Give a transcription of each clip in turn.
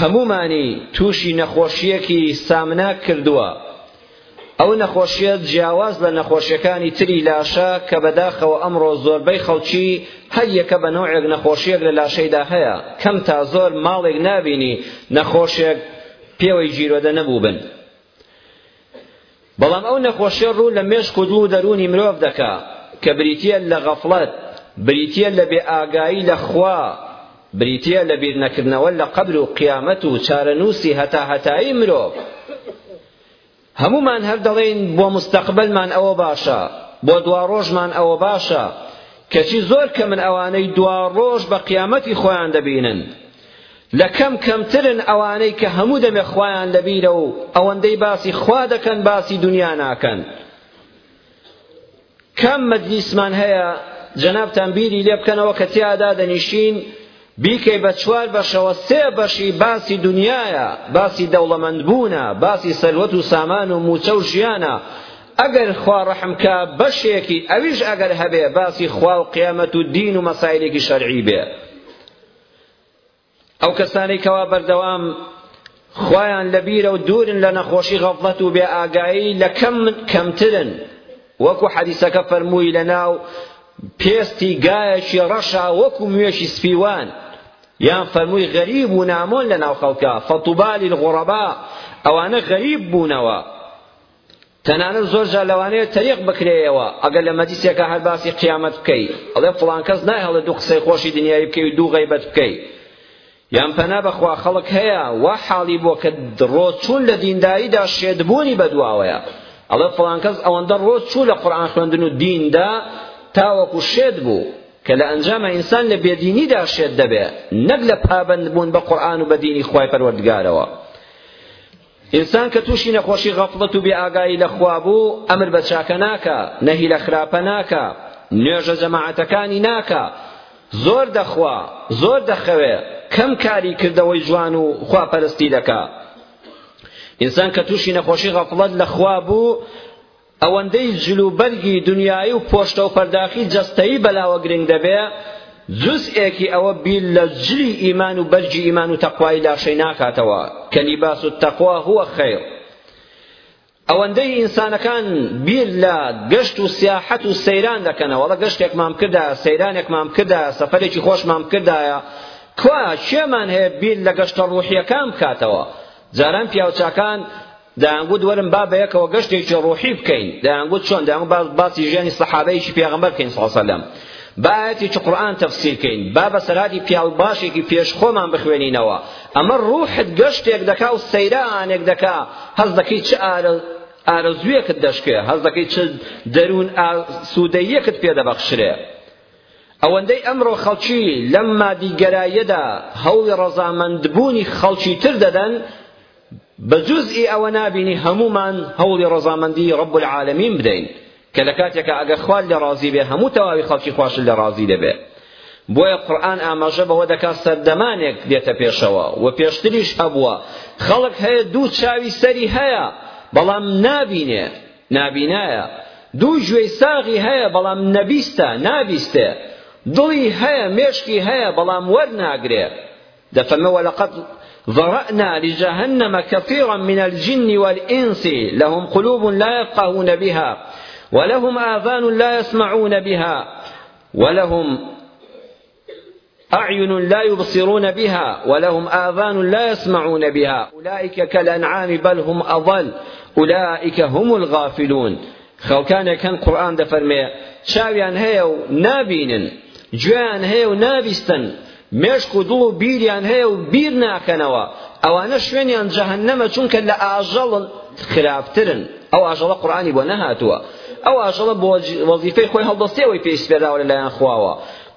هەموومانی تووشی نەخۆشییەکی سامناک کردووە، ئەو نەخۆشییە جیاواز لە نەخۆشییەکانی تری لاشە کە بەداخەوە ئەمڕۆ زۆربەی خەڵکی هەر یەکە بە نەوعێک نەخۆشییەک لە لاشەیدا هەیە، کەم تا زۆر ماڵێک نابینی نەخۆشێک پێوەی گیرۆدە نەبووبن، بەڵام ئەو نەخۆشیە ڕوو لە مێشک و دڵ و دەروونی مرۆڤ دەکا کە بریتیە لە غەفڵەت، بریتیە لە بێ ئاگایی لە خوا، بریتیە لە بیر نەکردنەوە لە قەبر و قیامەت و چارەنووسی هەتاهەتایی مرۆڤ. هەموومان هەر دەڵێین بۆ مستەقبەلمان ئەوە باشە، بۆ دواڕۆژمان ئەوە باشە، کەچی زۆر کەمن ئەوانەی دواڕۆژ بە قیامەتی خۆیان دەبینن. لە کەم کەمترن ئەوانەی کە هەموو دەمێ خوایان لەبیرە و ئەوەندەی باسی خوا دەکەن باسی دونیا ناکەن کام مەجلیسمان هەیە جەنابتان بیری لێ بکەنەوە کە تیا دادەنیشین بیکەی بە چوار بەشەوە سێ بەشی باسی دنیاە باسی دەوڵەمەندبوونە باسی سەروەت و سامان و موچە و ژیانە ئەگەر خوا ڕەحمکە بەشێکی ئەویش ئەگەر هەبێ باسی خوا و قیامەت و دین و مەسایلێکی شەرعی بێ ئەو کەسانەی کەوا بەردەوام خوایان لەبیرە و دوورن لە نەخۆشی غەفڵەت و بێ ئاگایی لە کەم کەمترن وەکو حەدیسەکە فەرمووی لەناو پێستی گایەکی ڕەشا وەکو موێشی سپیوان یان فەرمووی غەریب و نامۆن لە ناو خەڵکە فەتوبالی الغڕەبا ئەوانە غەریب بوونەوە تەنانەت زۆر جار لەوانەیە تەریق بکرێیەوە ئەگەر لە مەجلیسێکا هەر باسی قیامەت بکەی ئەڵێ فڵان کەس نایهەڵێ دوو قسەی خۆشی دنیایی بکەی و دوو غەیبەت بکەی یان پەنا بەخوا خەڵک هەیە وا حاڵی بووە کە ڕۆچوون لە دینداریدا شێتبوونی بەدواوەیە ئەڵێ فڵان کەس ئەوەندە ڕۆ چوو لە قورئان خوێندن و دیندا تاوەکو شێت بوو کە لە ئەنجامە ئینسان لە بێدینیدا شێت دەبێ نەک لە پابەندبوون بە قورئان و بە دینی خوای پەروەردگارەوە ئینسان کە تووشی نەخۆشی غەفڵەت و بێئاگایی لە خوا بوو، ئەمر بە چاکە ناکا، نەهی لە خراپە ناکا، نوێژە جەماعەتەکانی ناکا، زۆر دەخوا، زۆر دەخەوێ، کەم کاری کردەوەی جوان و خواپەرستی دەکا. ئینسان کە تووشی نەخۆشی غەفڵەت لە خوا بوو، ئەوەندەی جل و بەرگی دنیایی و پۆشتە و پەرداخی جەستەیی بەلاوە گرنگ دەبێ، جزئێکی ئەوە بیر لە جلی ئیمان و بەرگی ئیمان و تەقوایی لاشەی ناکاتەوە، کە لباس التقوی هو خیر. ئەوەندەی ئینسانەکان بیر لە گەشت و سیاحەت و سەیران دەکەنەوە، وەڵا گەشتێکمان بکردایە، سەیرانێکمان بکردایە، سەفەرێکی خۆشمان بکردایە، کوا کێمان هەیە بیر لە گەشتە ڕوحییەکان بکاتەوە؟ جاران پیاوچاکان دەیانگوت وەرن با بەیەکەوە گەشتێکی ڕوحی بکەین دەیانگوت چۆن دەیانگوت با باسی ژیانی سەحابەیەکی پێغەمبەر بکەین صلی الله علیه وسلم با ئاەتێکی قورئان تەفسیر کەین با بە سەرهاتی پیاو باشێکی پێش خۆمان بخوێنینەوە ئەمە ڕوحت گەشتێک دەکا و سەیرانێک دەکا هەز دەکەی چ ئارە ئارەزوویەکت دەشکێ هەز دەکەی چ دەروون سوودەیەکت پێ دەبەخشرێ ئەوەندەی ئەمڕۆ خەڵکی لەم مادیگەرایەدا هەوڵی ڕەزامەندبوونی خەڵکی تر دەدەن بە جوزئی ئەوە نابینی هەموومان هەوڵی ڕەزامەندی ڕەب العالمین بدەین کە لە کاتێکا ئەگەر خوال لێ ڕازی بێ هەموو تەواوی خەڵکی خواشت لێ ڕازی دەبێ بۆیە قورآن ئاماژە بەوە دەکات سەردەمانێک دێتە پێشەوە و پێشتریش هەبووە خەڵک هەیە دوو چاوی سەری هەیە بەڵام نابینێ نابینایە دوو گوێی ساغی هەیە بەڵام نەبیستە نابیستێ دڵی هەیە مێشکی هەیە بەڵام وەرناگرێ دەفەرمەوە لەقەت ضرأنا لجهنم كثيرا من الجن والإنس لهم قلوب لا يفقهون بها ولهم آذان لا يسمعون بها ولهم أعين لا يبصرون بها ولهم آذان لا يسمعون بها أولئك كالأنعام بل هم أضل أولئك هم الغافلون خەڵکانێک هەن قورئان دەفەرمێ چاویان هەیە و نابینن گوێیان هەیە و نابیستن مێشک و دڵ و بیریان هەیە و بیر ناکەنەوە ئەوانە شوێنیان جەهەنەمە چونکە لە ئاژەڵن خراپترن ئەو ئاژەڵە قورئانی بۆ نەهاتووە ئەو ئاژەڵە بۆ وەزیفەی خۆی هەڵبەستێەوەی پێی سپێراوە لەلایەن خواوە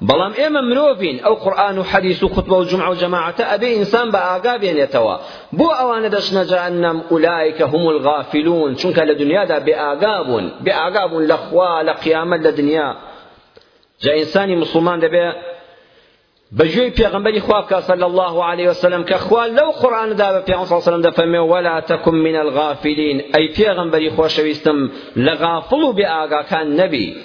بەڵام ئێمە مرۆڤین ئەو قورئان و حەدیس و خوتبە و جومعە و جەماعەتە ئەبێ ئینسان بە ئاگا بێنێتەوە بۆ ئەوانە دەچنە جەهەنەم ئولایکە هم الغافلون چونکە لە دنیادا بێ ئاگا بوون بێ ئاگا بوون لە خوا لە قیامەت لە دنیا جا ئینسانی مسلمان دەبێ بەگوێی پێغمبەری خوا بکە صلی الله علیه وسلم کە خوا لەو قورآندا بە پێغمبر صلی الله علیه وسلم دەفەرمێ ولا تکن من الغافلین ئەی پێغمبەری خۆشەویستم لە غافڵ و بێ ئاگاکان نەبی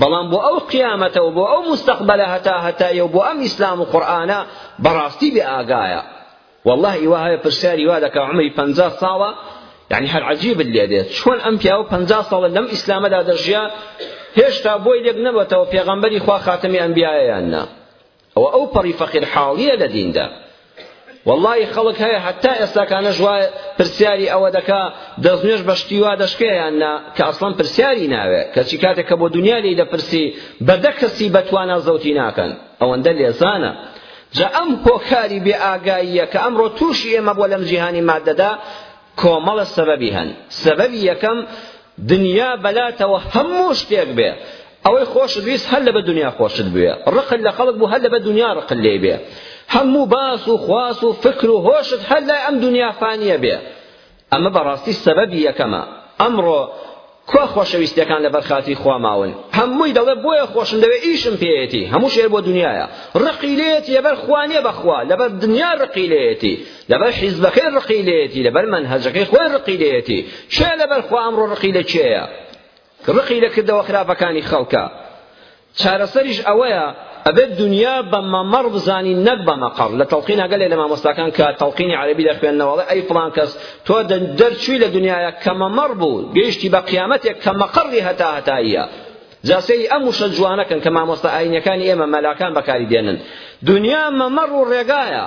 بەڵام بۆ ئەو قیامەتە و بۆ ئەو موستەقبەلە هەتا هەتاییە و بۆ ئەم ئیسلام و قورئانە بەڕاستی بێ ئاگایە واللە ئیوە هەیە پرسیاری وا دەکا عمری پەنجا ساڵە یعنی هەر عەجیبت لێ دێت چۆن ئەم پیاوە پەنجا ساڵە لەم ئیسلامەدا دەژیا هێشتا بۆی لێک نەبەتەوە پێغەمبەری خوا خاتەمی ئەنبیایە یان نا ئەوە ئەو پەڕی فەقیر حاڵیە لە دیندا وەڵڵاهی خەڵک هەیە هەتا ئێستاکانەش وا پرسیاری ئەوە دەکا دەستنوێژ بە شتی وا دەشکێ یان نا کە ئەسڵەن پرسیاری ناوێ کەچی کاتێک کە بۆ دنیا لێی دەپرسی بە دە کەسی بەتوانا زەوتی ناکەن ئەوەندە لێزانە جا ئەم هۆکاری بێ ئاگاییە کە ئەمڕۆ تووشی ئێمە بووە لەم جیهانی مادەدا کۆمەڵە سەبەبی هەن سەبەبی یەکەم دنیا بەلاتەوە هەموو شتێک بێ ئەوەی خۆشت ویست هەر لەبە دنیا خۆشت بوێ ڕقل لە خەڵک بوو هەر لەبە دنیا ڕقل لێ بێ هەموو باس و خواس و فکر و هۆشت هەر لای ئەم دنیا فانیە بێ ئەمە بەڕاستی سەبەبی یەکەمە ئەمڕۆ کوا خۆشەویستیەکان لەبەر خاتری خوا ماون هەمووی دەڵێ بۆیە خۆشم دەوێ ئیشم پێیەتی هەموو شێر بۆ دنیایە ڕقی لێیەتی لەبەر خوا نیە بەخوا لەبەر دنیا ڕقی لێیەتی لەبەر حیزبەکەی ڕقی لێیەتی لەبەر مەنهەجەکەی خۆی ڕقی لێیەتی کێ لەبەر خوا ئەمڕۆ ڕقی لە کێیە ڕقی لە کردەوە خراپەکانی خەڵکە چارەسەریش ئەوەیە ئەبێت دنیا بە مەمەڕ بزانین نەک بە مەقەڕ لە تەڵقین ئەگەلێ لە مامۆستاکان کە تەڵقینی عەرەبی دەخوێننەوە ئەڵێ ئەی فڵان کەس تۆ دەرچووی لە دنیایە کە مەمەڕ بوو گەیشتی بە قیامەتێک کە مەقەڕی هەتا هەتاییە جاسەی ئەم وشە جوانەکەن کە مامۆستا ئاینەکانی ئێمە مەلاکان بەکاری دێنن دنیا مەمەڕ و ڕێگایە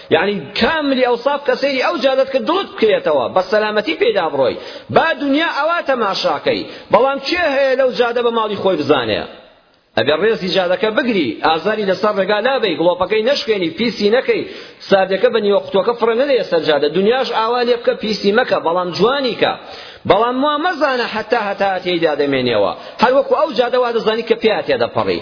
یەعنی کاملی ئەوساف کە سەیری ئەو جادەت کرد دڵت بکەوێتەوە بە سەلامەتی پێیدا بڕۆی با دونیا ئەوا تەماشاکەی بەڵام کێ هەیە لەو جادە بە ماڵی خۆی بزانێ ئەگەر ڕێزی جادەکە بگری ئازاری لەسەر ڕێگا نابەی گڵۆپەکەی نەشکێنی پیسی نەکەی ساردەکە بە نیوە قوتوەکە فڕە نەدەیە سەر جادە دنیاش ئاوا لێ بکە پیسی مەکە بەڵام جوانی کە بەڵام وا مەزانە حتا هەتا تێیدا دەمێنێەوە هەر وەکو ئەو جادەوا دەزانی کە پیا تێدەپەڕی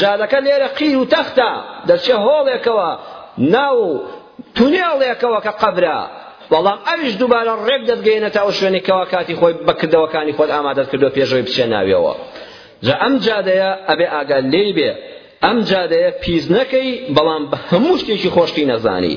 جادەکە لێرە قیر و تەختە، دەچێ هۆڵێکەوە، ناو تونێڵێکەوە کە قەبرە، بەڵام ئەویش دووبارە ڕێک دەتگەیەنێتە ئەو شوێنەی کەوا کاتی خۆی بە کردەوەکانی خۆت ئامادەت کردووە پێش ئەوەی بچێ ناویەوە. جا ئەم جادەیە ئەبێ ئاگات لێی بێ، ئەم جادەیە پیس نەکەی، بەڵام بە هەموو شتێکی خۆشتی نەزانی.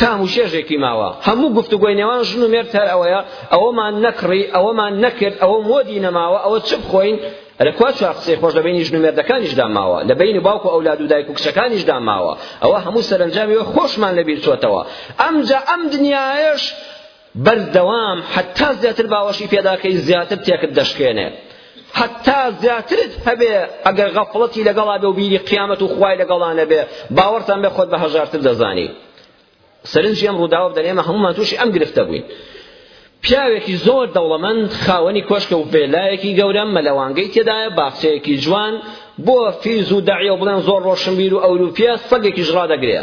تام و چێژێکی ماوە هەموو گفتوگۆی نێوان ژن و مێرد هەر ئەوەیە ئەوەمان نەکڕی ئەوەمان نەکرد ئەوە مۆدی نەماوە ئەوە چ بخۆین ئەرە کوا چوار قسەی خۆش لە بینی ژن و مێردەکانیشدا ماوە لە بینی باوک و ئەولاد و دایک و کچەکانیشدا ماوە ئەوە هەموو سەرنجامی خۆشمان لەبیر چۆتەوە ئەمجا ئەم دنیایش بەردەوام حەتا زیاتر باوەشی پێداکەی زیاتر تێکت دەشکێنێ حەتا زیاترت هەبێ ئەگەر غەفڵەتی لەگەڵا بێ و بیری قیامەت و خوای لەگەڵا نەبێ باوەڕتان بێ خۆت بە هەژارتر دەزانی سەرنجی ئەم ڕووداوە بدەن ئێمە هەمومان تووشی ئەم گرفتە بووین پیاوێکی زۆر دەوڵەمەند خاوەنی کۆشکە و ڤێلایەکی گەورە مەلەوانگەی تێدایە باخچەیەکی جوان بۆ فیز و دەعیە و بڵێن زۆر ڕۆشنبیر و ئەوروپیە سەگێکیش ڕادەگرێ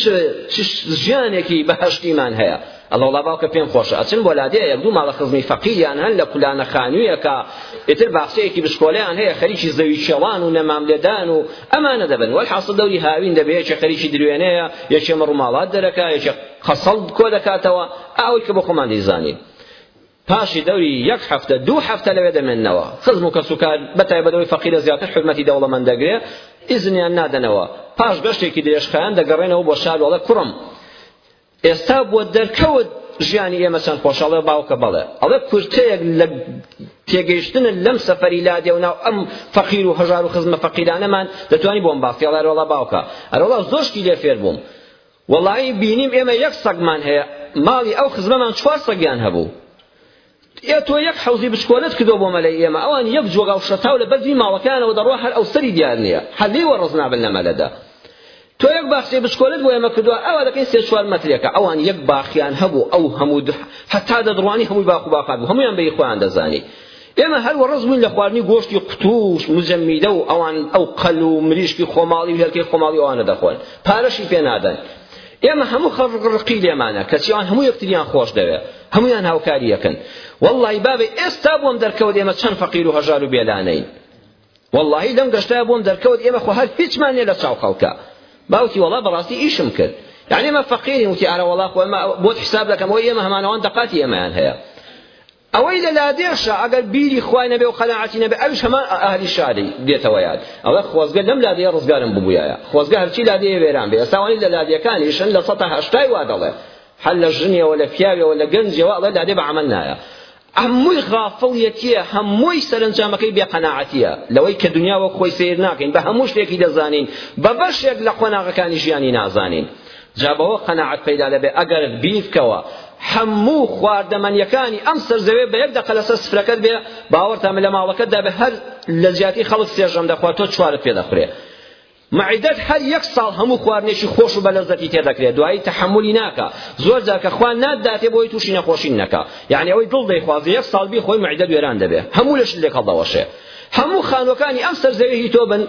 چ ژیانێکی بەهەشتیمان هەیە ئەڵە وڵا باوکە پێم خۆشە ئەچن بۆ لادێ یەک دوو ماڵە خزمی فەقیریان هەن لە کولانە خانوویەکە ئیتر باخچەیەکی بچکۆلیان هەیە خەریکی زەوی شێوان و نەماملێدان و ئەمانە دەبن وەل حاصل دەوری هاوین دەبێ یەکێ خەریکی دروێنەیە یەکێ مەڕوماڵات دەرەکە یەکێ قەسەڵ کۆ دەکاتەوە ئەوەی کە بۆ خۆمان دەیزانین پاشی دەوری یەک هەفتە دوو هەفتە لەوێ دەمێننەوە خزم و کەسوکار بەتایبەت ئەوەی فەقیرە زیاتر حورمەتی دەوڵەمەند دەگرێ ئیزنیان نادەنەوە پاش گەشتێکی درێژخایەن دەگەڕێنەوە بۆ شار وەڵێ کوڕم ئێستا بۆ دەرکەوت ژیانی ئێمە چەند خۆش ئەڵێ باوکە بەڵێ ئەڵێ کورتەیەک لە تێگەیشتنە لەم سەفەری لادێ و ناو ئەم فەقیر و هەژار و خزمە فەقیرانەمان دەتوانی بۆم باسی ئەڵێ وەڵا باوکە ئەرەوڵا زۆشتی لێ فێر بووم وەڵایی بینیم ئێمە یەک سەگمان هەیە ماڵی ئەو خزمەمان چوار سەگیان هەبوو ئێ تۆ یەک حەوزی بچکۆلەت کردۆ بۆ مەلەی ئێمە ئەوان یەک جۆگا و شەتاو لە بەردی ماڵەکانەوە دەڕوا هەر ئەو سەری دیار نییە حەلی وەڕز نابن لە مەلەدا تۆ یەک باخچەی بچکۆلت بۆ ئێمە کردووە ئەوە دەکەین سێ چوار مەترێکە ئەوان یەک باخیان هەبوو ئەو هەموو هەتا دەدڕوانی هەمووی باخ و باخات بوو هەموویان بەی خۆیان دەزانی ئێمە هەر وەڕەز بووین لە خواردنی گۆشتی قوتووش مزەمیدە و ئەوان ئەو قەل و مریشکی خۆماڵی و هێلکەی خۆماڵی ئەوانە دەخۆن پارەشی پێ نادەن ئێمە هەموو خەڵق ڕقی لێمانە کەچی ئەوان هەموو یەکتریان خۆش دەوێ هەمویان هاوکاری یەکن واللهی بابێ ئێستا بۆم دەرکەوت ئێمە چەند فەقیر و هەژار و بێلانەین واللهی لەم گەشتە بۆم دەرکەوت ئێمە خۆ هەر هیچمان نیە لە چاو خەڵکە باوکی وەڵا بەڕاستی ئیشم کرد یعنی ئێمە فەقیرین وتی ئارە وەڵا خۆ ئێمە بۆت حساب دەکەم ئەوە ئێمە هەمانەوان دەقاتی ئێمەیان هەیە ئەوەی لە لادێشە ئەگەر بیری خوای نەبێ و قەناعەتی نەبێ ئەویش هەمان ئەهلی شاری دێتەوە یاد ئەڵێ خۆزگە لەم لادێیە ڕزگارم ببوویایە خۆزگە هەرچی لادێیە وێران بێ ئێستا وانەی لە لادێکانیشن لە سەتا هەشتای وا دەڵێ هەر لە ژنیەوە لە پیاویەوە لە گەنجیەوە ئەڵێ لادێ بە عەمەل نایە هەمووی غافڵیەتیە هەمووی سەرنجامەکەی بێقەناعەتیە لەوەی کە دنیا وەک خۆی سیر ناکەین بە هەموو شتێکی دەزانین بە بەشێک لە قۆناغەکانی ژیانی نازانین جا بەوە قەناعەت پەیدا دەبێت ئەگەرت بیر بکەوە هەموو خواردەمەنیەکانی ئەم سەرزەوێ بە یەک دەقە لەسەر سفرەکەت بێ باوەڕتان بە لە ماڵەکەتدا بە هەر لە جیاتی خەڵک سێژەم دەخوا تۆ چوارت پێ دەخورێ معدەت هەر یەک ساڵ هەموو خواردنێکی خۆش و بەلەزەتی تێ دەکرێت دوایی تحملی ناکە زۆر جار کە خوان ناداتێ بۆی تووشی نەخۆشی نەکە یعنی ئەوەی دڵ دەیخوازی یەک ساڵ بی خۆی معدەت وێران دەبێ هەموو لەش لێک هەڵدەوەشێ هەموو خانوەکانی ئەم سەرزەوی هی تۆ بن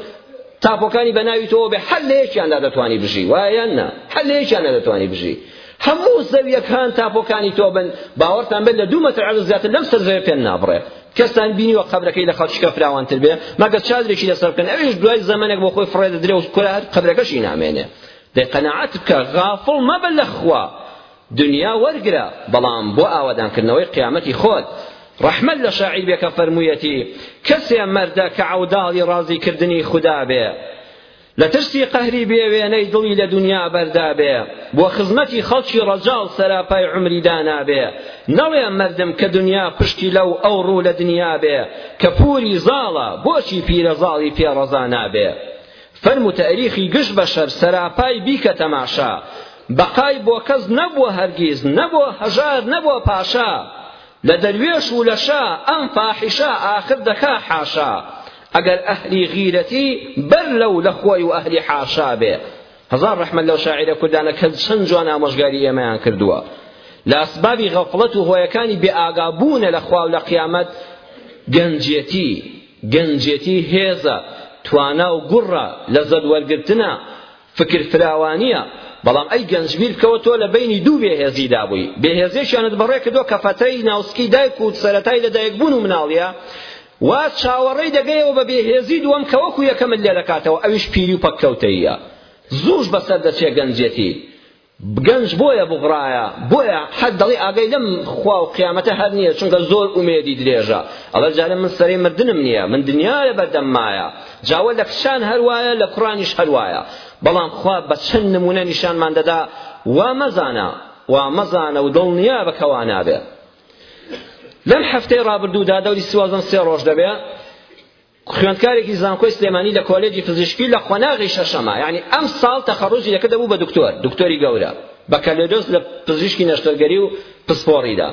تاپۆکانی بە ناوی تۆوە بێ هەر لە یەکیاندا دەتوانی بژی وایە یان نا هەر لە یەکیاندا دەتوانی بژی هەموو زەویەکان تاپۆکانی تۆ بن باوەڕتان بێت لە دوو مەتر عەرز زیاتر لەم سەر زەوێ پێن نابڕێ کەستان بینیوە قەبرەکەی لە خەڵکیکە فراوانتر بێ مەگە چادرێکی لەسەر بکەن ئەویش دوای زەمەنێک بۆ خۆی فڕێ دەدرێ و کورە هەر قەبرەکەشی نامێنێ دەی قەناعەت بکە غافڵ مەبە لە خوا دنیا وەرگرە بەڵام بۆ ئاوەدانکردنەوەی قیامەتی خۆت ڕەحمەت لە شاعیر بێ کە فەرموویەتی کەسێ مەردە کە عەوداڵی ڕازی کردنی خودا بێ لە ترسی قەهری بێ وێنەی دڵی لە دنیا بەردابێ بۆ خزمەتی خەڵکی ڕەجاڵ سەراپای عومری دانابێ نەڵێ مردم کە دنیا پشتی لەو ئەو ڕوو لە دنیا بێ کە پووری زاڵە بۆچی پیرەزاڵی پێ ڕەزا نابێ فەرموو تەئریخی گشت بەشەر سەراپای بیکە تەماشا بەقای بۆ کەس نەبووە هەرگیز نەبۆ هەژار نەبۆ پاشا لە دەروێش و لە شا ئەم فاحیشە ئاخر دەکا حاشا ئەگەر ئەهلی غیرەتی بەر لەو لە خۆی و ئەهلی حاشا بێ هەزار ڕەحمەت لەو شاعیرە کوردانە کە چەند جوان ئامۆژگاری ئێمەیان کردووە لە ئەسبابی غەفڵەت و هۆیەکانی بێئاگابوونە لە خوا و لە قیامەت گەنجێتی گەنجێتی هێزە، توانا و گوڕە، لەزەت وەرگرتنە، فکر فراوانییە، بەڵام ئەی گەنج بیر بکەوە تۆ لە بەینی دوو بێهێزیدا بووی، بێهێزیەکیانت بەڕێ کردووە کە فەترەی ناوسکی دایک و سەرەتای لە دایک بوون و مناڵیە، وا چاوەڕێی دەگەیەوە بە بێهێزی دووەم کە وەکو یەکەمت لێدەکاتەوە ئەویش پیری و پەککەوتەییە زووش بەسەر دەچێ گەنجێتی گەنج بۆیە بوغرایە بۆیە حەد دەڵی ئاگای لەم خوا و قیامەتە هەر نیە چونکە زۆر ئومێدی درێژە ئەڵێ جارێ من سەرەی مردنم نیە من دنیا لە بەردەم مایە جاوە لە کچان هەر وایە لە کوڕانیش هەر وایە بەڵام خوا بە چەند نمونە نیشانمان دەدا وا مەزانە وا مەزانە و دڵنیا بە کەوا نابێ لەم هەفتەی ڕابردوودا دەوری سیوازدەم سێ ڕۆژ دەبێ خوێندکارێکی زانکۆی سلێمانی لە کۆلێجی پزیشکی لە قۆناغی شەشەمە یعنی ئەم ساڵ تەخەڕوجی دەکرد دەبوو بە دکتۆر دکتۆری گەورە بەکالۆریۆس لە پزیشکی نەشتەرگەری و پسپۆڕیدا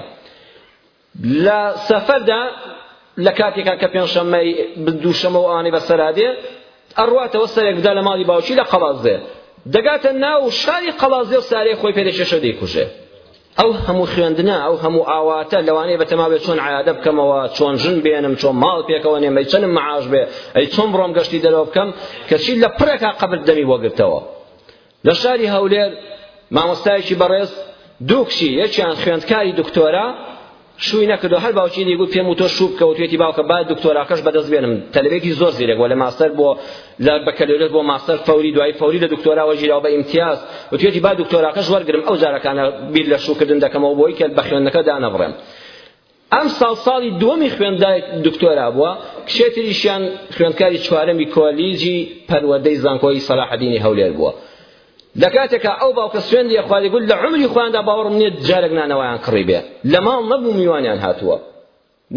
لە سەفەردا لە کاتێکا کە پێنجشەممەی دووشەمە و ئەوانەی بەسەرا دێ ئەڕواتەوە سەرێک بدا لە ماڵی باوکی لە قەڵازێ دەگاتە ناو شاری قەڵازێ و سارەی خۆی پێدەکێشە دەیکوژێ ئەو هەموو خوێندنە، ئەو هەموو ئاواتە، لەوانەیە بەتەما بێت چۆن عەیادە بکەمەوە، چۆن ژن بێنم، چۆن ماڵ پێکەوە نێم، ئەی چەنم معاش بێ، ئەی چۆن بڕۆم گەشتی دەرەوە بکەم، کەچی لە پڕێکا قەبرت دەمی بۆ گرتەوە. لە شاری هەولێر مامۆستایەکی بەڕێز دوو کچی، یەکیان خوێندکاری دکتۆرا، شووی نەکردەوە هەر باوکی دی گوت پێم وتۆ شوو بکە وتوێتی باوکە با دکتۆراکەش بەدەست بێنم تەلەبێکی زۆر زیرەک بووە لە ماستەر بۆ لە بەکەلۆریۆس بۆ ماستەر فەوری دوای فەوری لە دکتۆراوە ژیراوە بە ئیمتیاز وتوێتی با دکتۆراکەش وەرگرم ئەو جارەکانە بیر لە شووکردن دەکەمەوە بۆی کە بە خوێندنەکە دانەبڕێم ئەم ساڵ ساڵی دووەمی خوێندای دکتۆرا بووە کشێتریشیان خوێندکاری چوارەمی کۆلیجی پەروەدەی زانکۆی سەلاحەدینی هەولێر بووە لە کاتێکا ئەو باوکە سوێندی ئەخوا دەگوت لە عومری خۆیاندا باوەڕم نییە جارێک نانەوایان کڕی بێ لە ماڵ نەبوو میوانیان هاتووە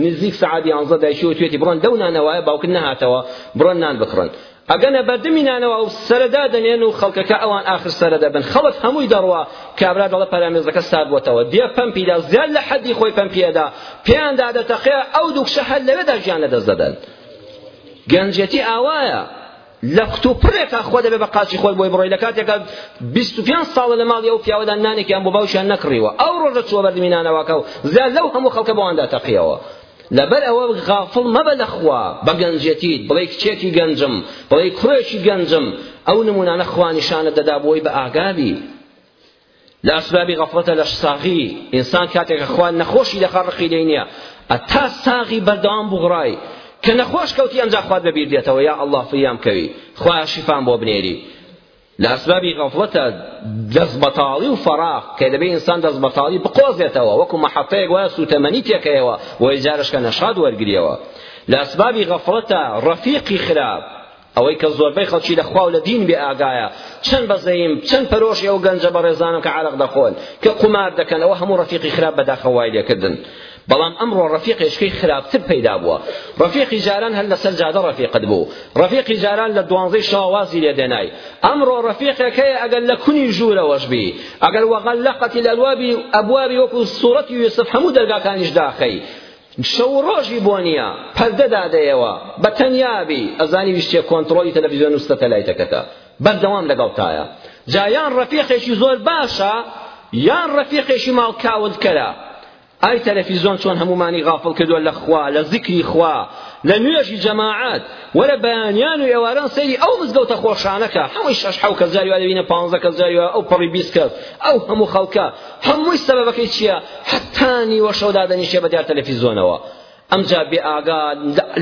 نزیک سەعات یانزە دایکی وتوێتی بڕۆن دەو نانەوایە باوکت نەهاتەوە بڕۆن نان بکڕن ئەگەنە بەردەمی نانەوە و سەردا دەنێن و خەڵکەکە ئەوان ئاخر سەرە دەبن خەڵک هەمووی دەڕوا کابرا دەڵە پەرامێزەکە سار بووەتەوە دێ پەمپیدا زیاد لە حەدی خۆی پەمپیەدا پێیاندا دەتەقێ ئەو دووکشە هەر لەوێدا ژیان لەدەست دەدەن گەنجێتی ئاوایە لە کوتوپڕێکا خۆ دەبێ بە قاچی خۆی بۆی بڕۆی لە کاتێکا بیست و پێنج ساڵە لە ماڵی ئەو پیاوەدا نانێکیان بۆ باوکیان نەکڕیوە ئەو ڕۆژە چووە بەردمی نانەواکە و زیاد لەو هەموو خەڵکە بۆواندا تەقیەوە لەبەر ئەوە غافڵ مەبە لەخوا بە گەنجێتیت بڵێ کچێکی گەنجم بڵێ کوڕێکی گەنجم ئەو نمونانە خوا نیشانت دەدا بۆی بە ئاگابی لە ئەسبابی غەفڵەتە لەش ساغی، ئینسان کاتێک کە خوا نەخۆشی دەکات ڕقی لێی نییە، هەتا ساغی بەردەوام بوغڕای، کە نەخۆش کەوتی ئەمجا خوات بەبیر دێتەوە یا ئەڵڵا فریام کەوی، خوایە شیفام بۆ بنێری. لە ئەسبابی غەفڵەتە دەست بەتاڵی و فەراغ، کە دەبێ ئینسان دەست بەتاڵی بقۆزێتەوە، وەکو مەحەتەیەک وایە سووتەمەنی تێکەیەوە، بۆیە جارێشکە نەشاط وەرگریەوە. لە ئەسبابی غەفڵەتە ڕەفیقی خراپ، ئەوەی کە زۆربەی خەڵکی لە خوا و لە دین بێ ئاگایە چەند بەزەییم چەند پەرۆشی ئەو گەنجە بەڕێزانەم کە عەرەق دەخۆن کە قومار دەکەن ئەوە هەموو ڕەفیقی خراپ بەداخەوە وای لێکردن بەڵام ئەمڕۆ ڕەفیقێشکی خراپتر پەیدا بووە ڕەفیقی جاران هەر لەسەر جادە ڕەفیقت بوو ڕەفیقی جاران لە دوانزەی شەوا وازی لێ دێنای ئەمڕۆ ڕەفیقێک هەیە ئەگەر لە کونی ژوورەوەش بی ئەگەر وەغەلەقەتی الابوابی ئەبوابی وەکو سوڕەتی یوسف هەموو دەرگاکانیش داخەی شەو و ڕۆژی بۆ نییە، پەردە دادەیەوە، بە تەنیا بی، ئەزانی ویشتیە کۆنتڕۆڵی تەلەفیزیۆن و سەتەلایتەکەتە، بەردەوام لەگەڵتایە. جا یان ڕەفیقێکی زۆر باشە، یان ڕەفیقێکی ماڵ کاولکەرە. ئای تەلەفیزۆن چۆن هەموومانی غافڵ کردووە لە خوا، لە زیکری خوا، لە نوێژی جەماعەت. وەرە بەیانیان و ئێواران سەیری ئەو مزگەوتە خۆشانە کە، هەمووی شەش حەو کەس جاری وا دەبینن، پانزە کەس جاری وا، ئەوپەڕی بیست کەس، ئەو هەموو خەڵکە. هەمووی سەبەبەکەی چیە هەتا نیوە شەو دادەنیشێ بە دیار تەلەفیزۆنەوە ئەمجا بێ ئاگا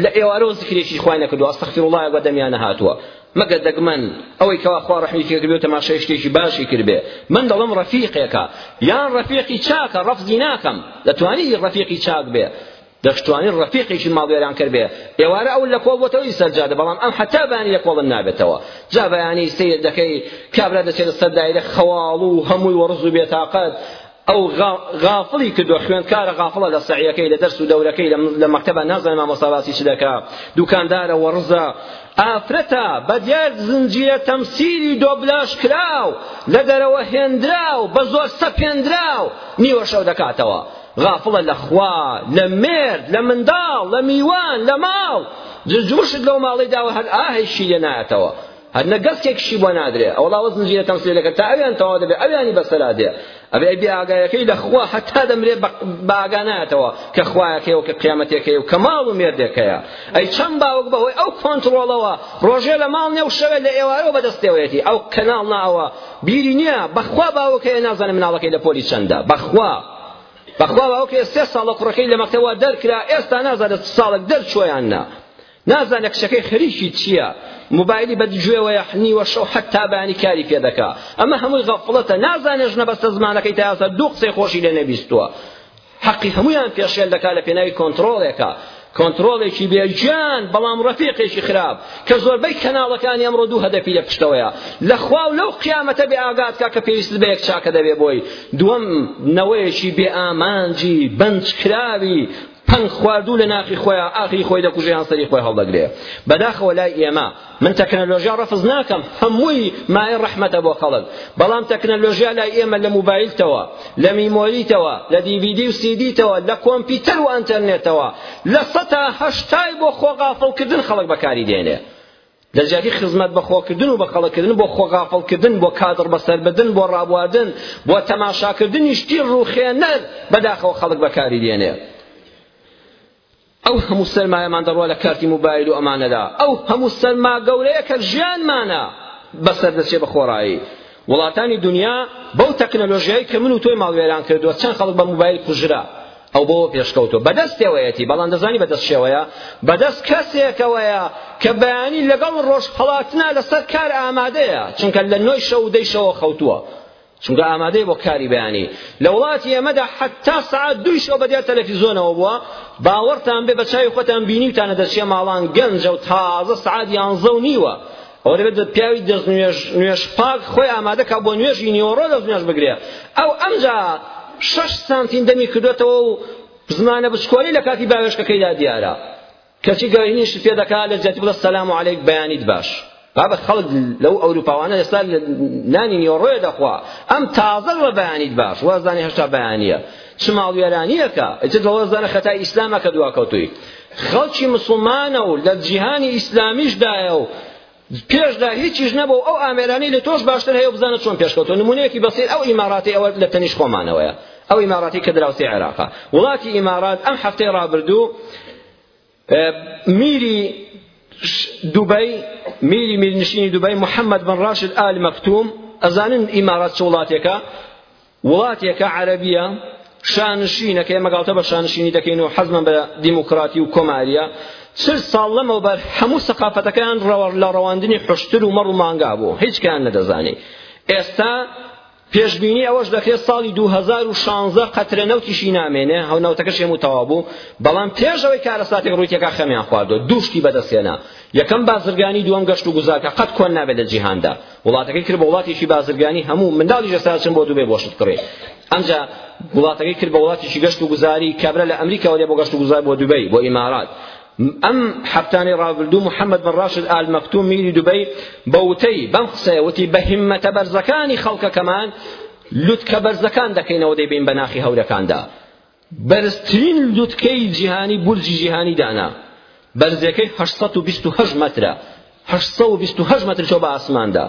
لە ئێوارەوە زکرێکی خوای نەکردو ئەستەغفیرڵڵا بە دەمیان نەهاتووە مەگە دەگمەن ئەوەی کەوا خوا ڕەحمی تێکردو تەماشای شتێکی باشی کردبێ من دەڵم ڕەفیقێکە یان ڕەفیقی چاکە ڕەفزی ناکەم دەتوانی ڕەفیقی چاک بێ دەشتوانی ڕەفیقێکی ماڵوێرانکەر بێ ئێوارە ئەو لەکۆڵ بۆتەوە ی سەرجادە بەڵام ئەم حەتا بەیانی لەکۆڵن نابێتەوە جا بەیانی سەیر دەکەی کابرا دەچێتە سەر دایرە خەواڵ و هەمووی وەڕز و بێتاقەت ئەو غافڵی کردووە خوێندکارە غافڵە لە سەعیەکەی لە دەرس و دەورەکەی لە مەکتەبە نازانێت مامۆستا باسی چ دەکا دوکاندارە وەڕزە ئافرەتە بەدیار زنجیرە تەمسیری دۆبلاش کراو لە دەرەوە هێنراو بە زۆر سەپێنراو نیوە شەو دەکاتەوە غافڵە لە خوا، لە مێرد، لە منداڵ، لە میوان، لە ماڵ، جرج مشک لەو ماڵەی داوە هەر ئاهێکشی لێ نایەتەوە، هەر نە گەسکێکشی بۆ نادرێ، ئەوە ڵاوە زنجیرە تەمسیلەکە تا ئەویان تەواو دەبێ ئەویانی بەسەرا دێ، ئەبێ ئەی بێئاگایەکەی لە خوا هەتا دەمرێ بە ئاگا نایەتەوە کە خوایەکەیە و کە قیامەتێکەیە و کە ماڵ و مێردێکەیە، ئەی چەند باوک بە هۆی ئەو کۆنتڕۆڵەوە ڕۆژێ لە ماڵ نیە و شەوێ لە ئێوارەوە بە دەستێوەیەتی، ئەو کەناڵ نا ئەوە بیری نیە، بە خوا باوک هەیە نازانێ مناڵەکەی لە پۆلی چەندە، بە خوا. بەخوا باوکێ سێ ساڵە کوڕەکەی لە مەکتەوە دەرکرا ئێستا نازانێت چ ساڵێک دەرچووە یان نا نازانێت کچەکەی خەریکی چییە موبایلی بە دژێوەیە نیوە شەو حەتا بەیانی کاری پێ دەکا ئەمە هەمووی غەفڵەتە نازانێت ژنە بەستە زمانەکەی تا ئێستا دوو قسەی خۆشی لێ نەبیستووە حەقی هەموویان پێشێل دەکا لە پێناوی کۆنترۆڵێکە کۆنتڕۆڵێکی بێ گیان بەڵام ڕەفیقێکی خراپ کە زۆربەی کەناڵەکانی ئەمڕۆ دوو هەدەفی لە پشتەوەیە لە خوا و لەو قیامەتە بێ ئاگات کا کە پێویستت بە یەک چاکە دەبێ بۆی دووەم نەوەیەکی بێ ئامانجی بەنج کراوی پەنگ خواردوو لە ناخی خۆیان ئاخری خۆی دەکوژێ یان سەری خۆی هەڵدەگرێ بەداخەوە لای ئێمە من تەکنەلۆژیا ڕەفز ناکەم هەمووی مایە ڕەحمەتە بۆ خەڵک بەڵام تەکنەلۆژیا لای ئێمە لە موبایلتەوە لە میمۆریتەوە لە دیڤیدی و سیدیتەوە لە کۆمپیوتەر و ئەنتەرنێتەوە لە سەتا هەشتای بۆ خۆ غافڵکردن خەڵک بەکاری دێنێ لە جیاتی خزمەت بە خۆکردن و بە خەڵککردن بۆ خۆغافڵکردن بۆ کادڕ بەسەربردن بۆ ڕابواردن بۆ تەماشاکردنی شتی ڕوخێنەر بەداخەوە خەڵک بەکاری دێنێ ئەو هەموو سەرمایەمان دەڕوا لە کارتی موبایل و ئەمانەدا ئەو هەموو سەرما گەورەیە کە ژیانمانە بەسەر دەچێ بە خۆڕایی وڵاتانی دنیا بەو تەکنەلۆژیای کە من و تۆی ماڵوێران کردووە چەند خەڵک بە موبایل کوژرا ئەو بۆ پێشکەوتۆ بەدەستەوەیەتی بەڵام دەزانی بەدەست شێوەیە بەدەست کەسێکەوەیە کە بەیانی لەگەڵ ڕۆژ هەڵاتنا لەسەر کار ئامادەیە چونکە لە نۆی شەو و دەی شەوە خەوتووە چونکە ئامادەیە بۆ کاری بەیانی لە وڵاتی ئێمەدا حتا سعات دوی شەو بەدیار تەلەفیزۆنەوە بووە باوەڕتان بێ بە چاوی خۆتان بینیوتانە دەچێ ماڵان گەنجە و تازە سعات یانزە و نیوە ئەوە دەبێت بە پیاوی دەست نوێژ نوێژ پاک خۆی ئامادەکە بۆ نوێژی نیوەڕۆ دەست نوێژ بگرێ ئەو ئەمجا شەش سانتین دەمی کردوێتەوە و زمانە بچکۆلی لە کاتی باوێشکەکەیدا دیارە کەچی گەوهینیشت پێ دەکا لە جیاتی بڵێ سەلام علیک بەیانیت باش بابە خەڵک لەو ئەوروپاوانە ئێستا نانی نیۆڕۆیە دەخوا ئەم تازە وە بەیانیت باش وازدانی هەشتا بەیانیە چ ماڵوێرانیەکە ئیتر دەوەزدانە خەتای ئیسلامە کە دواکەوتوی خەڵکی مسلمانە و لە جیهانی ئیسلامیشدایە و پێشدا هیچیش نەبوو و ئەو ئامێرانەی لە تۆش باشتر هەیە و بزانە چۆن پێشکەوتووە نموونەیەکی بەسیط ئەو ئیماراتەی ئەوە لە تەنیشت خۆمانەوەیە ئەو ئیماراتەی کە دراوسێی عێراقە وڵاتی ئیمارات ئەم هەفتەی ڕابردوو میری دوبەی میری میرنشینی دوبەی محەممەد بن ڕاشد ئال مەکتوم ئەزانن ئیمارات چ وڵاتێکە وڵاتێکە عەرەبییە شانشینە کە ئێمە گاڵتە بە شانشینی دەکەین و حەزمان بە دیموکراتی و کۆمارییە چل ساڵ لەمەوبەر هەموو سەقافەتەکەیان لە ڕەواندنی حشتر و مەڕ و مانگا بوو هیچ کەیان نەدەزانی ئێستا پێشبینی ئەوەش دەکرێت ساڵی 2016 قەترە نەوتیشی نامێنێ هەو نەوتەکەش هەموو تەوا بوو بەڵام پێش ئەوەی کارەساتێک ڕووی تێکا خەمیان خواردو دووشتی بەدەستێنا یەکەم بازرگانی دووەم گەشت و گوزارکە قەت کۆن نابێت لە جیهاندا وڵاتەکەی کرد بە وڵاتێکی بازرگانی هەموو منداڵیش ئێستا چن بۆ دوبێ بۆ شت کڕێ ئەمجا وڵاتەکەی کرد بە وڵاتێکی گەشت و گوزاری کابرا لە ئەمریکا وەێ بۆ گەشت و گوزار بۆ دوبەی بۆ ئیمارات ئەم حفتانی ڕابردوو محەممەد بن ڕاشد ئال مەکتوم میری دوبەی بە وتەی بەم قسەیە وتی بە هیممەتە بەرزەکانی خەڵکەکەمان لوتکە بەرزەکان دەکەینەوە دەیبین بە ناخی هەورەکاندا بەرزترین لوتکەی جیهانی بورجی جیهانی دانا بەرزیەکەی هەشت سەد و بیست و هەشت مەترە هەشت سەد و بیست و هەشت مەتر چۆ بە ئاسماندا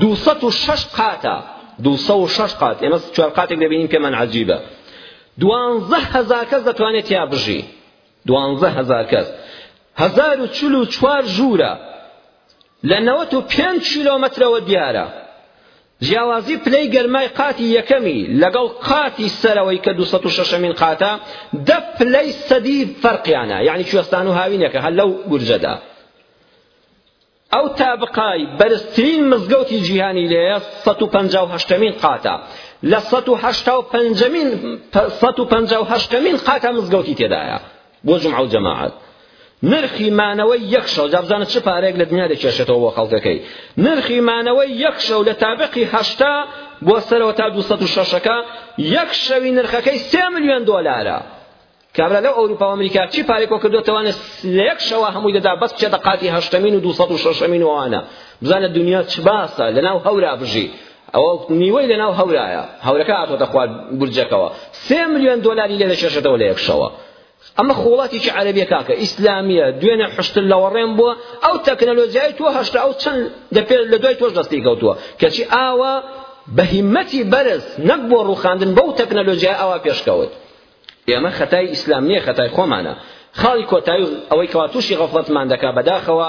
دوو سەد و شەش قاتە دوو سەد و شەش قات ئێمە چوار قاتێک دەبینین پێمان عەجیبە دوانزە هەزار کەس دەتوانێت تیا بژی دوانزە هەزار کەس هەزار و چل و چوار ژوورە لە نەوەت و پێنج کیلۆمەترەوە دیارە جیاوازی پلەی گەرمای قاتی یەکەمی لەگەڵ قاتی سەرەوەی کە دوو سەد و شەش مین قاتە دە پلەی سەدی فەرقیانە یانی کوێستان و هاوینەکە هەر لەو گورجەدا ئەو تابقای بەرزترین مزگەوتی جیهانی لێیە سەد و پەنجا و هەشتەمین قاتە لە سەد و هەشتا و پەنجەمین سەد و پەنجا و هەشتەمین قاتە مزگەوتی تێدایە بۆ جومعە و جەماعەت نرخی مانەوەی یەک شەو جا بزانە چ پارەیەک لە دنیا دەکێشێتەوە بۆ خەڵکەکەی نرخی مانەوەی یەک شەو لە تابقی هەشتا بۆ سەرەوە تا دووسەد و شەشەکە یەک شەوی نرخەکەی سێ ملیۆن دۆلارە کابرا لەو ئەوروپا و ئەمریکا چی پارێک کۆ کردو توانێ لە یەک شەوە هەمووی دەدا بەس بچێ دەقاتی هەشتەمین و دووسەد و شەشەمین و ئەوانە بزانە دنیا چ باسە لەناو هەورا بژی ئەوە نیوەی لەناو هەورایە، هەورەکە هاتۆتە خوار بورجەکەوە، سێ ملیۆن دۆلاری لێ دەکێشێتەوە لەیەک شەوە. ئەمە خۆڵاتێکی عەرەبیە کاکە، ئیسلامیە، دوێنێ حوشتر لەوەڕێم بووە، ئەو تەکنەلۆجیای تۆ هەشتا و چەند دەپێ لەدوای تۆش دەستی کەوتووە، کەچی ئاوا بەهیمەتی بەرز نەک بۆ ڕووخاندن بەو تەکنەلۆجیای ئاوا پێشکەوت. ئێمە خەتای ئیسلام نیە خەتای خۆمانە. خاڵی کۆتایی ئەوەی کەوا تووشی غەفڵەتمان دەکا بەداخەوە،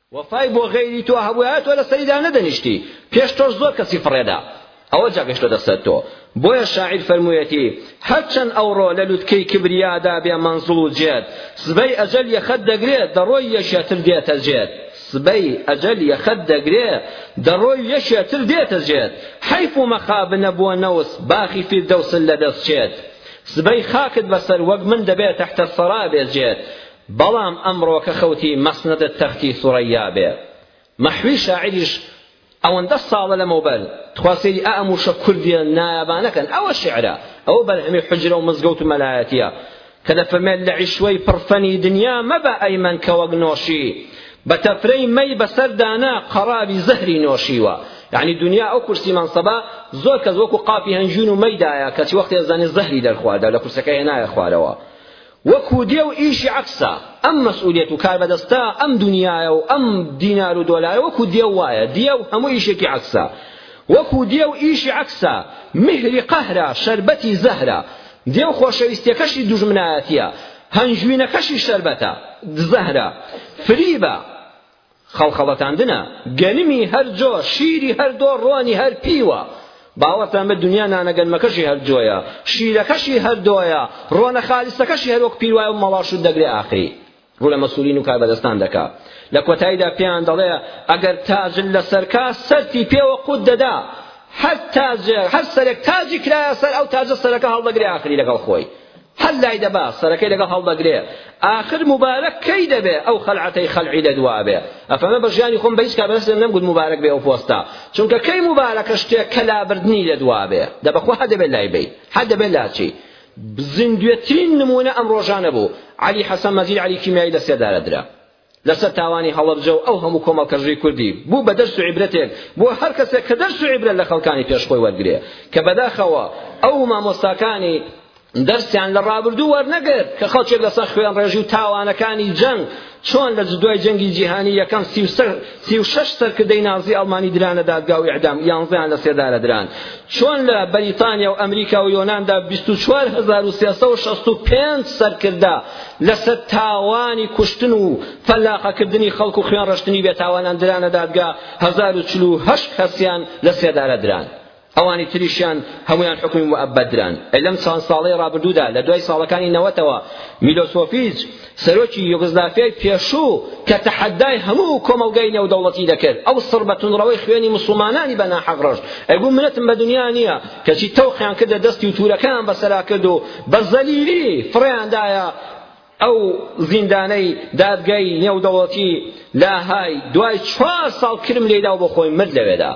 وەفای بۆ غەیری تۆ هەبوایە تۆ لەسەریدا نەدەنیشتی پێش تۆش زۆر کەسی فڕێدا ئەوە جاگەشتۆتە سەر تۆ بۆیە شاعیر فەرموویەتی هەرچەند ئەوڕۆ لە لوتکەی کبریادا بێ مەنزڵ و جێت سبەی ئەجەل یەخەت دەگرێت دەڕۆی یەشێتر دێتە جێت سبەی ئەجەل یەخەت دەگرێ دەڕۆی یەشێتر دێتە جێت حەیف و مەخابنە بۆ نەوس باخی فیردەوسن لەدەست چێت سبەی خاکت بەسەر وەک من دەبێت تەحتە سەرا بێجێت بەڵام ئەمڕۆ کە خەوتی مەسنەدت تەختی سورەیا بێ مەحوی شاعیریش ئەوەندە ساڵە لەمەوبەر تخوا سەیری ئا ئەم وشە کوردیە نایابانە کەن ئەوە شیعرە ئەوە بەرهەمی حوجرە و مزگەوت و مەلایەتیە کە دەفەرمێت لە عیشوەی پڕ فەنی دنیا مەبە ئەی من کە وەک نۆشی بە تەفرەی مەی بەسەر دانا قەراوی زەهری نۆشیوە یعنی دنیا ئەو کورسی مەنسەبە زۆر کەس وەکو قاپی هەنجوین و مەیدایە کەچی وەختێ زانی زەهری دەرخواردا لە کورسەکە هێنایە خوارەوە وەکو دێ و ئیشی عەکسە، ئەم مەسئولیەت و کاربەدەستە، ئەم دونیایە و ئەم دینار و دۆلارە وەکو دێ وایە، دێ و هەموو ئیشێکی عەکسە. وەکو دێ و ئیشی عەکسە، میهری قەهرە، شەربەتی زەهرە. دێ و خۆشەویستیەکەشی دوژمنایەتیە، هەنجوینەکەشی شەربەتە، زەهرە، فریبە. خەڵخەڵەتاندنە، گەنمی هەر جۆ، شیری هەر دۆ، ڕۆنی هەر پیوە. باوەڕتان بێت دنیا نانە گەنمەکەشی هەر جۆیە، شیرەکەشی هەر دۆیە، ڕۆنە خالیسەکەشی هەر وەک پیروایە و مەڵا شووت دەگرێ ئاخری ڕوو لە مەسوولین و کاربەدەستان دەکا. لە کۆتاییدا پێیان دەڵێ ئەگەر تاجل لە سەر کا، سەرتی پێوە قووت دەدا. هەر تاجێک، هەر سەرێک تاجی کرایە سەر، ئەو تاجە سەرەکە هەڵدەگرێ ئاخری لەگەڵ خۆی. هەر لای دەبا سەرەکەی لەگەڵ هەڵدەگرێ ئاخر موبارەک کەی دەبێ ئەو خەلعەتەی خەلعی لەدوا بێ ئەفەمە بە ژیانی خۆم بە هیچ کابرا سێم نەمگوت موبارەک بێ ئەو پۆستە چونکە کەی موبارەکە شتێک کە لابردنی لەدوا بێ دە بەخوا هەر دەبێ لای بەی هەر دەبێ لاچی زیندوێترین نمونە ئەم ڕۆژانە بوو عەلی حەسەن مەزید عەلی کیمیایی لە سێدارە درا لەسەر تاوانی هەڵەبجە و ئەو هەموو کۆمەڵکەژی کوردی بوو بە دەرس و عیبرەتێک بۆ هەر کەسێک کە دەرس و عیبرەت لە خەڵکانی پێش خۆی وەرگرێ کە بەداخەوە ئەو مامۆستاکانی دەرسیان لە ڕابردوو وەرنەگرت کە خەڵکێک لەسەر خوێنڕێژی و تاوانەکانی جەنگ چۆن لە دوای جەنگی جیهانی یەکەم سی و سەر سی و شەش سەرکردەی نازی ئەڵمانی درانە دادگا و ئیعدام، یانزەیان لەسێدارە دران. چۆن لە بەریتانیا و ئەمریکا و یۆناندا بیست و چوار هەزار و سێ سەد و شەست و پێنج سەرکردە لەسەر تاوانی کوشتن و فەلاقەکردنی خەڵک و خوێنڕشتنی بێتاوانان درانە دادگا، هەزار و چل و هەشت کەسیان لەسێدارە دران. ئەوانی تریشیان هەموویان حوکمی موئەبەد دران ئەی لەم چەند ساڵەی ڕابردوودا لە دوای ساڵەکانی نەوەتەوە میلۆسۆفیج سەرۆکی یۆگۆسلافیای پێشوو کە تەحەدای هەموو کۆمەڵگای نێودەوڵەتی دەکرد ئەو سڕ بە توندڕەوەی خوێنی موسڵمانانی بە ناحەق ڕشت ئەی گوو منەتم بە دنیا نییە کەچی تەوقیان کردە دەستی و تورەکەیان بەسەرا کرد و بە زەلیلی فڕێیاندایە ئەو زیندانەی دادگای نێودەوڵەتی لاهای دوای چوار ساڵ کرم لێداو بۆ خۆی مرد لەوێدا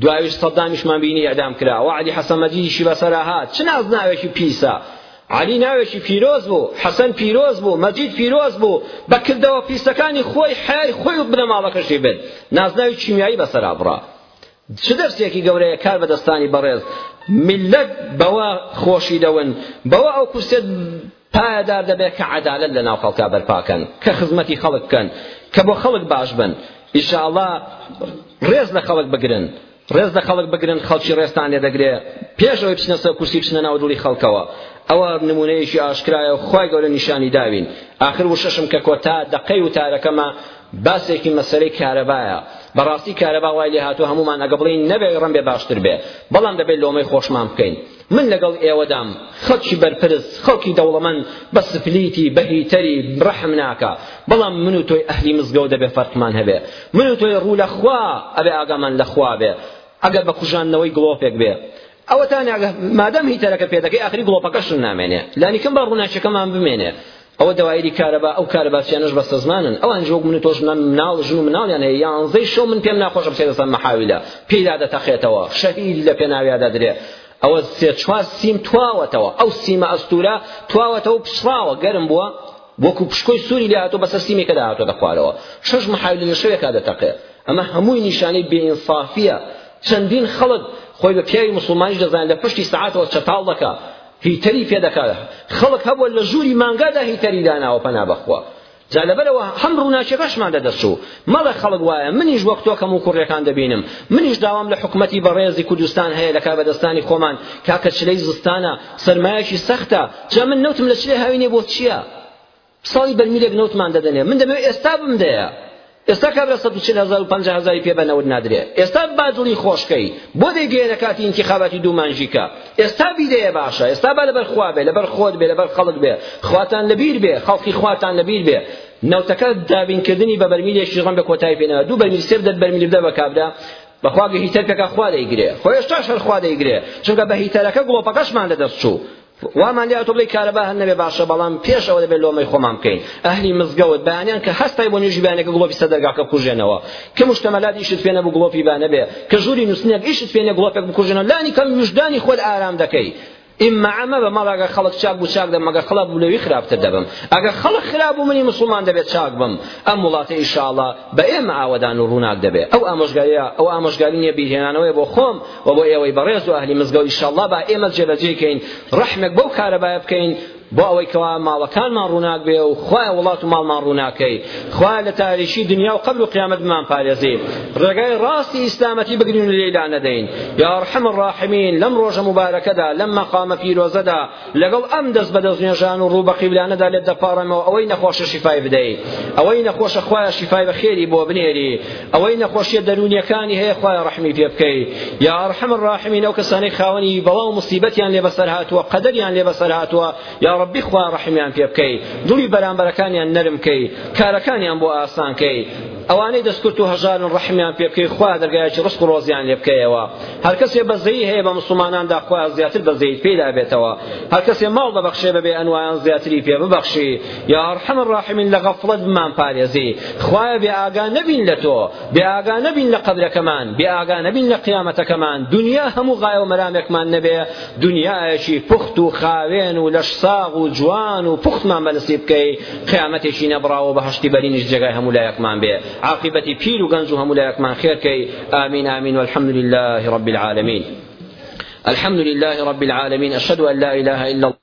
دوایش سەدامیشمان بینی ئیعدام کرا و عەلی حەسەن مەجیدیشی بەسەرا هات چ نازناوێکی پیسە علی ناوێکی پیرۆز بوو حەسەن پیرۆز بوو مەجید پیرۆز بوو بە کردەوە پیسەکانی خۆی حیای خۆی و بنەماڵەکەشی بێت نازناوی کیمیایی بەسەرا بڕا چ دەرسێکی گەورەیە کار بە دەستانی بەڕێز میلەت بەوە خۆشی دەون بەوە ئەو کورسێت پایەدار دەبێت کە عەدالەت لە ناو خەڵکا بەرپا کەن کە خزمەتی خەڵک بکەن کە بۆ خەڵک باش بن ئیشاڵا ڕێز لە خەڵک بگرن ڕێز لە خەڵک بگرن خەڵکی ڕێستان لێ دەگرێ پێش ئەوەی بچنە سەر کورسی بچنە ناو دڵی خەڵکەوە ئەوە نمونەیەکی ئاشکرایە و خی گەورە نیشانی داوین آخر وشەشم کە کۆتا دەقەی وتارەکەمە باسێکی مەسەرەی کارەبایە بەڕاستی کارەبا وای لێ هاتوو هەمومان ئەگە بڵین نەبێ ڕم بێ باشتر بێ بەڵام دەبێت لۆمەی خۆشمان بکەین من لەگەڵ ئێوەدام، خەڵکی بەرپرس، خەڵکی دەوڵەمەند بە سپلیتی، بە هیتەری، رەحم ناکا، بەڵام من و تۆی ئەهلی مزگەوت ئەبێ فەرقمان هەبێ، من و تۆی روو لە خوا ئەبێ ئاگامان لە خوا بێ، ئەگەر بە کوژاندنەوەی گڵۆپێک بێ، ئەوەتان ئاگا، مادام هیتەرەکە پێ دەکەی ئاخری گڵۆپەکەشم نامێنێ، لانیکەم با رووناکیەکەمان بمێنێ، ئەوە دەوایری کارەبا ئەو کارەباسیانەش بەستەزمانن ئەوانیش وەک من و تۆش مناڵ ژن و مناڵیان هەیە یانزەی شەو من پێم ناخۆشە بچێتە سەر مەحاویلە پێیدا دەتەقێتەوە شەهید لە پێناویا دەدرێ ئەوە سێ چوار سیم تواوەتەوە ئەو سیمە ئەستورە تواوەتەوە پچڕاوە گەرم بووە وەکو پشکۆی سووری لە هاتۆ بەسەر سیمێکەدا هاتۆ دەخوارەوە شەش محاولی لە شەوێکا دەتەقێ ئەمە هەمووی نیشانەی بێئینسافیە چەندین خەڵک خۆی بە پیاوی مسلمانیش دەزانێت لە پشتی سعاتەوە چەتاڵ دەکا هیتەری پێ دەکا خەڵک هەبووە لە ژووری مانگادا هیتەری داناوە پەنا بەخوا جا لەبەرەوە هەم ڕووناکی بەشمان دەدەچوو مەڵێ خەڵک وایە منیش وەک تۆ کەم و کوڕیەکان دەبینم منیش داوام لە حکومەتی بەڕێزی کوردستان هەیە لە کاربەدەستانی خۆمان کاکە چلەی زستانە سەرمایەکی سەختە جا من نەوتم لە چلێ هاوینێ بۆ چییە ساڵی بەرمیلێک نەوتمان دەدەنێ من دەمەوێت ئێستا بمدەیە ئێستا کابرا سەد و چل هەزار و پەنجا هەزاری پێ بە نەوت نادرێ ئێستا با دڵی خۆشکەی بۆ دەیگەیەنە کاتی ئینتیخاباتی دوو مانژیکە ئێستا بیدەیە باشە ئێستا با لەبەر خوا بێ لەبەر خۆت بێ لەبەر خەڵک بێ خواتان لەبیر بێ خەڵکی خواتان لەبیر بێ نەوتەکە دابینکردنی بە بەرمیلێکی ڕەنگە کۆتای پێنەوە دوو بەرمیل سێ بدەت بەرمیل بدە بە کابرا بەخوا گە هیتەر پێکا خوا دەیگرێ خۆ ئێستاش هەر خوا دەیگرێ چونکە بە هیتەرەکە گڵۆپەکەشمان لەدەست چوو وامان لێ ئەتۆ بڵێی کارەبا هەر نەبێ باشە بەڵام پێش ئەوە دەبێت لۆمەی خۆمان بکەین ئەهلی مزگەوت بەیانیان کە هەستای بۆ نوێژی بەیانەکە گڵۆپی سەر دەرگاکە بکوژێنەوە کە مشتەمەلات ئیشت پێ نەبوو گڵۆپی با نەبێ کە ژووری نووسنێک ئیشت پێ نیە گڵۆپێک بکوژێنەوە لانی کەم وژدانی خۆت ئارام دەکەی ئیمە ئەمە بە مەڵ ئەگە خەڵک چاک بوو چاک دەم ئەگە خەڵک بوو لەوی خراپتر دەبم ئەگە خەڵک خراپ بوو منی مسلمان دەبێت چاک بم ئەم وڵاتە ئیشاڵا بە ئێمە ئاوەدان و ڕووناک دەبێت ئەو ئامۆژگاریە ئەو ئامۆژگاری نیە بیرهێنانەوەی بۆ خۆم وە بۆ ئێوەی بەڕێز و ئەهلی مزگەوت ئیشەڵڵا با ئێمە جێبەجێی کەین ڕەحمێک بەو کارەبایە بکەین بۆ ئەوەی کەوا ماڵەکانمان ڕووناک بێ و خوایە وڵات و ماڵمان ڕووناکەی خوایە لە تاریشی دنیا و قەبر و قیامەت بمان پارێزی ڕێگای ڕاستی ئیسلامەتی بگرین و لێی لا نەدەین یا ڕحم ڕاحمین لەم ڕۆژە مبارەکەدا لەم مەقامە پیرۆزەدا لەگەڵ ئەم دەست بە دەست نوێژان و ڕوو بە قیبلانەدا لێت دەپاڕێمەوە ئەوەی نەخۆشە شیفای بدەیت ئەوەی نەخۆشە خوایە شیفای بە خێری بۆ بنێری ئەوەی نەخۆشیە دەروونیەکانی هەیە خوایە ڕەحمی پێ بکەی یا ئەرحەم الراحمین ئەو کەسانەی خاوەنی بەڵا و مصیبەتیان لێ بەسەر هاتووە قەدەریان لێ بەسەر هاتووە یا ڕەبی خوا ڕەحمیان پێ بکەی دڵی بەرامبەرەکانیان نەرم کەی کارەکانیان بۆ ئاسان کەی ئەوانەی دەستکورت و هەژارن ڕەحمیان پێ بکەی خوایە دەرگایەکی ڕزق و ڕۆزیان لێ بکەیەوە هەرکەسێ بەزەیی هەیە بە موسڵماناندا خوایە زیاتر بەزەییت پێیدا بێتەوە هەرکەسێ ماڵ دەبەخشێ بە بێ ئەنوایان زیاتری پێ ببەخشی یا ئەڕحەم الراحمین لە غەفڵەت بمان پارێزی خوایە بێ ئاگا نەبین لە تۆ بێ ئاگا نەبین لە قەبرەکەمان بێ ئاگا نەبین لە قیامەتەکەمان دنیا هەموو غایە و مەرامێکمان نەبێ دونیایەکی پوخت و خاوێن و لەشساغ و جوان و پوختمان بەنسیب بکەی قیامەتێکی نەبڕاوە بەهەشتی بەرینیش جێگای هەموو لایەکمان بێ عاقبەتی پیر و گەنج و هەموو لایەکمان خێرکەی ئامین ئامین والحمد لله رب العالمین الحمد لله رب العالمين أشهد أن لا إله إلا الله